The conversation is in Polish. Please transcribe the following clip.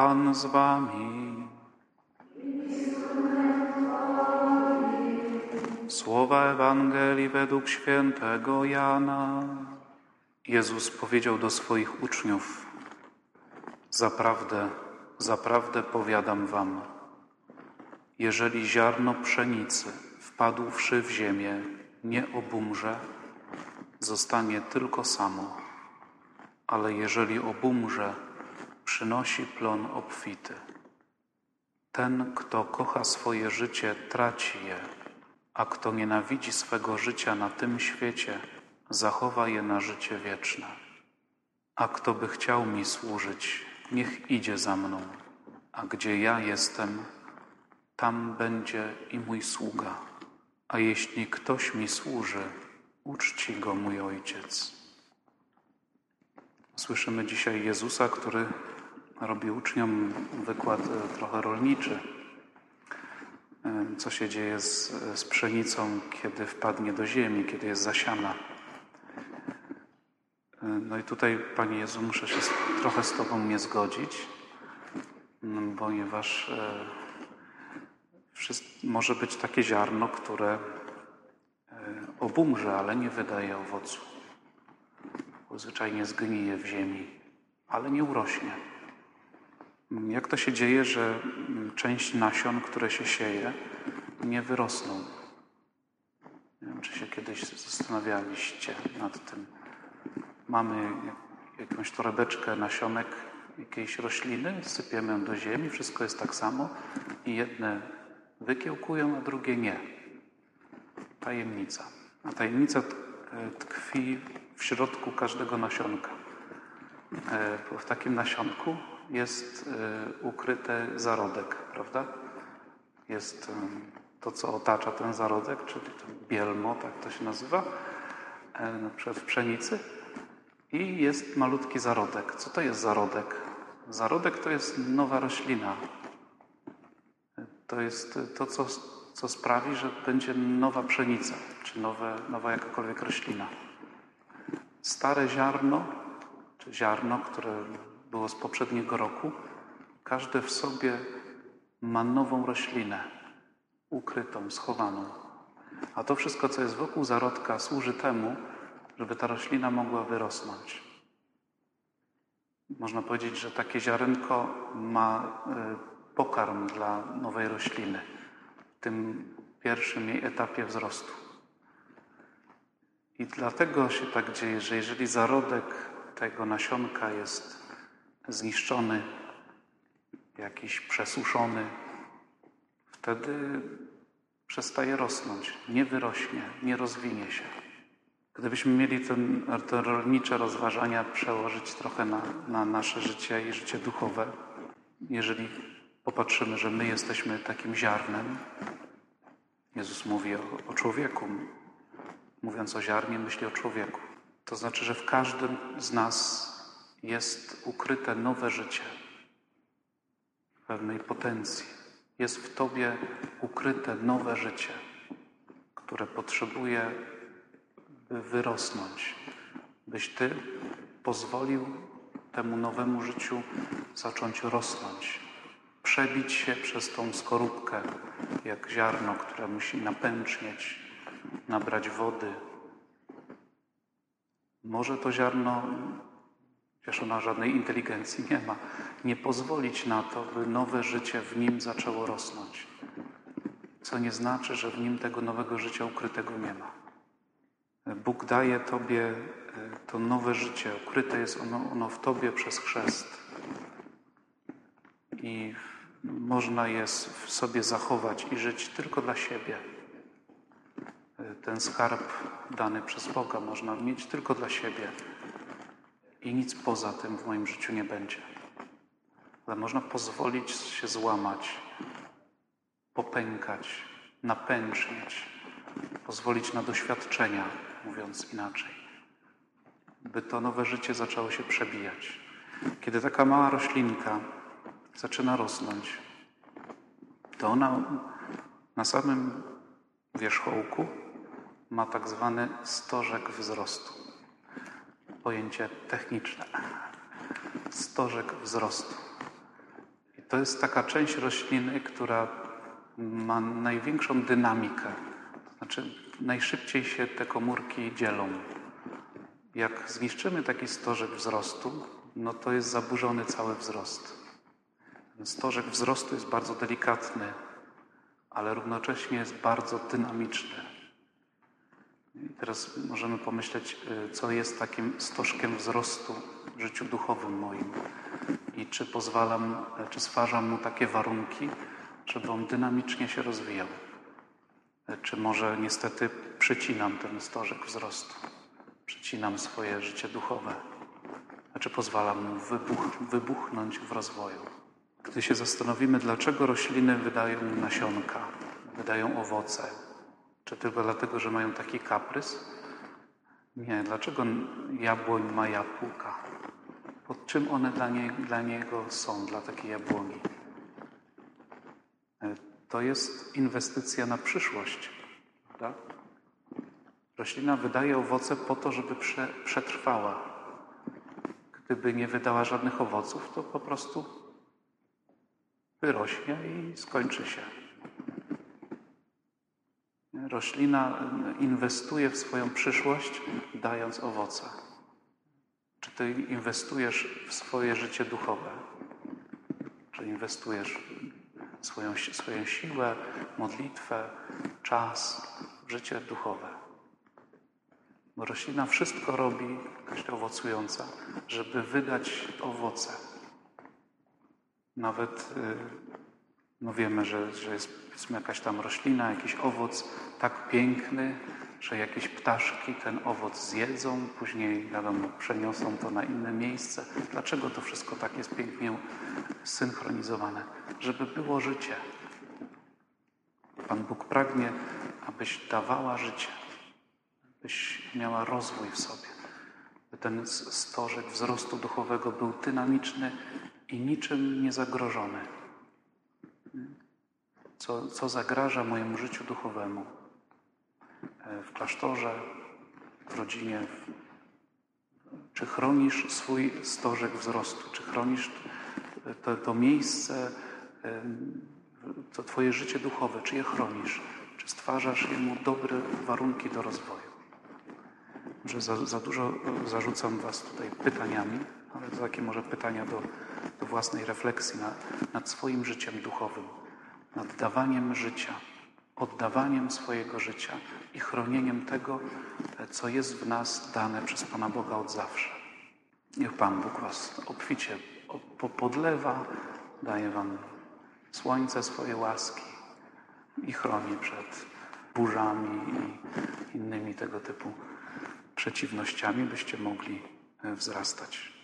Pan z wami. Słowa Ewangelii według świętego Jana. Jezus powiedział do swoich uczniów: Zaprawdę, zaprawdę powiadam wam, jeżeli ziarno pszenicy wpadłszy w ziemię, nie obumrze, zostanie tylko samo, ale jeżeli obumrze, przynosi plon obfity. Ten, kto kocha swoje życie, traci je, a kto nienawidzi swego życia na tym świecie, zachowa je na życie wieczne. A kto by chciał mi służyć, niech idzie za mną, a gdzie ja jestem, tam będzie i mój sługa. A jeśli ktoś mi służy, uczci go mój ojciec. Słyszymy dzisiaj Jezusa, który robi uczniom wykład e, trochę rolniczy. E, co się dzieje z, z pszenicą, kiedy wpadnie do ziemi, kiedy jest zasiana. E, no i tutaj, Panie Jezu, muszę się trochę z Tobą nie zgodzić, ponieważ może być takie ziarno, które obumrze, ale nie wydaje owocu. Zwyczajnie zgnije w ziemi, ale nie urośnie. Jak to się dzieje, że część nasion, które się sieje, nie wyrosną? Nie wiem, czy się kiedyś zastanawialiście nad tym. Mamy jakąś torebeczkę nasionek jakiejś rośliny, sypiemy ją do ziemi, wszystko jest tak samo i jedne wykiełkują, a drugie nie. Tajemnica. A tajemnica tkwi w środku każdego nasionka. E, w takim nasionku jest e, ukryty zarodek, prawda? Jest to, co otacza ten zarodek, czyli to bielmo, tak to się nazywa, na przykład w pszenicy. I jest malutki zarodek. Co to jest zarodek? Zarodek to jest nowa roślina. To jest to, co co sprawi, że będzie nowa pszenica, czy nowe, nowa jakakolwiek roślina. Stare ziarno, czy ziarno, które było z poprzedniego roku, każde w sobie ma nową roślinę, ukrytą, schowaną. A to wszystko, co jest wokół zarodka, służy temu, żeby ta roślina mogła wyrosnąć. Można powiedzieć, że takie ziarenko ma y, pokarm dla nowej rośliny tym pierwszym jej etapie wzrostu. I dlatego się tak dzieje, że jeżeli zarodek tego nasionka jest zniszczony, jakiś przesuszony, wtedy przestaje rosnąć, nie wyrośnie, nie rozwinie się. Gdybyśmy mieli ten, te rolnicze rozważania przełożyć trochę na, na nasze życie i życie duchowe, jeżeli popatrzymy, że my jesteśmy takim ziarnem. Jezus mówi o, o człowieku. Mówiąc o ziarnie, myśli o człowieku. To znaczy, że w każdym z nas jest ukryte nowe życie, pewnej potencji. Jest w Tobie ukryte nowe życie, które potrzebuje, by wyrosnąć, byś Ty pozwolił temu nowemu życiu zacząć rosnąć, przebić się przez tą skorupkę, jak ziarno, które musi napęcznieć, nabrać wody. Może to ziarno, wiesz, ona żadnej inteligencji nie ma, nie pozwolić na to, by nowe życie w nim zaczęło rosnąć. Co nie znaczy, że w nim tego nowego życia ukrytego nie ma. Bóg daje Tobie e, to nowe życie, ukryte jest ono, ono w Tobie przez chrzest. I można je w sobie zachować i żyć tylko dla siebie. Ten skarb dany przez Boga można mieć tylko dla siebie i nic poza tym w moim życiu nie będzie. Ale można pozwolić się złamać, popękać, napęcznieć, pozwolić na doświadczenia, mówiąc inaczej, by to nowe życie zaczęło się przebijać. Kiedy taka mała roślinka zaczyna rosnąć, to ona na samym wierzchołku ma tak zwany stożek wzrostu. Pojęcie techniczne. Stożek wzrostu. To jest taka część rośliny, która ma największą dynamikę. To znaczy, najszybciej się te komórki dzielą. Jak zniszczymy taki stożek wzrostu, no to jest zaburzony cały wzrost. Ten stożek wzrostu jest bardzo delikatny, ale równocześnie jest bardzo dynamiczny. Teraz możemy pomyśleć, y, co jest takim stożkiem wzrostu w życiu duchowym moim i czy pozwalam, czy stwarzam mu takie warunki, żeby on dynamicznie się rozwijał. Czy może niestety przycinam ten stożek wzrostu, przycinam swoje życie duchowe, a czy pozwalam mu wybuch, wybuchnąć w rozwoju. Gdy się zastanowimy, dlaczego rośliny wydają nasionka, wydają owoce, czy tylko dlatego, że mają taki kaprys? Nie. Dlaczego jabłoń ma jabłka? Pod czym one dla, nie, dla niego są, dla takiej jabłoni? E, to jest inwestycja na przyszłość. Prawda? Roślina wydaje owoce po to, żeby prze, przetrwała. Gdyby nie wydała żadnych owoców, to po prostu wyrośnie i skończy się. Roślina inwestuje w swoją przyszłość, dając owoce. Czy ty inwestujesz w swoje życie duchowe? Czy inwestujesz swoją, swoją siłę, modlitwę, czas w życie duchowe? Bo roślina wszystko robi, jakaś owocująca, żeby wydać owoce. Nawet y, no wiemy, że, że jest jakaś tam roślina, jakiś owoc tak piękny, że jakieś ptaszki ten owoc zjedzą, później wiadomo, przeniosą to na inne miejsce. Dlaczego to wszystko tak jest pięknie synchronizowane? Żeby było życie. Pan Bóg pragnie, abyś dawała życie, byś miała rozwój w sobie, by ten stożek wzrostu duchowego był dynamiczny i niczym nie zagrożony co, co zagraża mojemu życiu duchowemu e, w klasztorze, w rodzinie. Czy chronisz swój stożek wzrostu? Czy chronisz to, to miejsce, to Twoje życie duchowe? Czy je chronisz? Czy stwarzasz jemu dobre warunki do rozwoju? Że za, za dużo zarzucam Was tutaj pytaniami, ale to takie może pytania do, do własnej refleksji nad, nad swoim życiem duchowym nad dawaniem życia, oddawaniem swojego życia i chronieniem tego, co jest w nas dane przez Pana Boga od zawsze. Niech Pan Bóg Was obficie podlewa, daje Wam słońce swoje łaski i chroni przed burzami i innymi tego typu przeciwnościami, byście mogli wzrastać.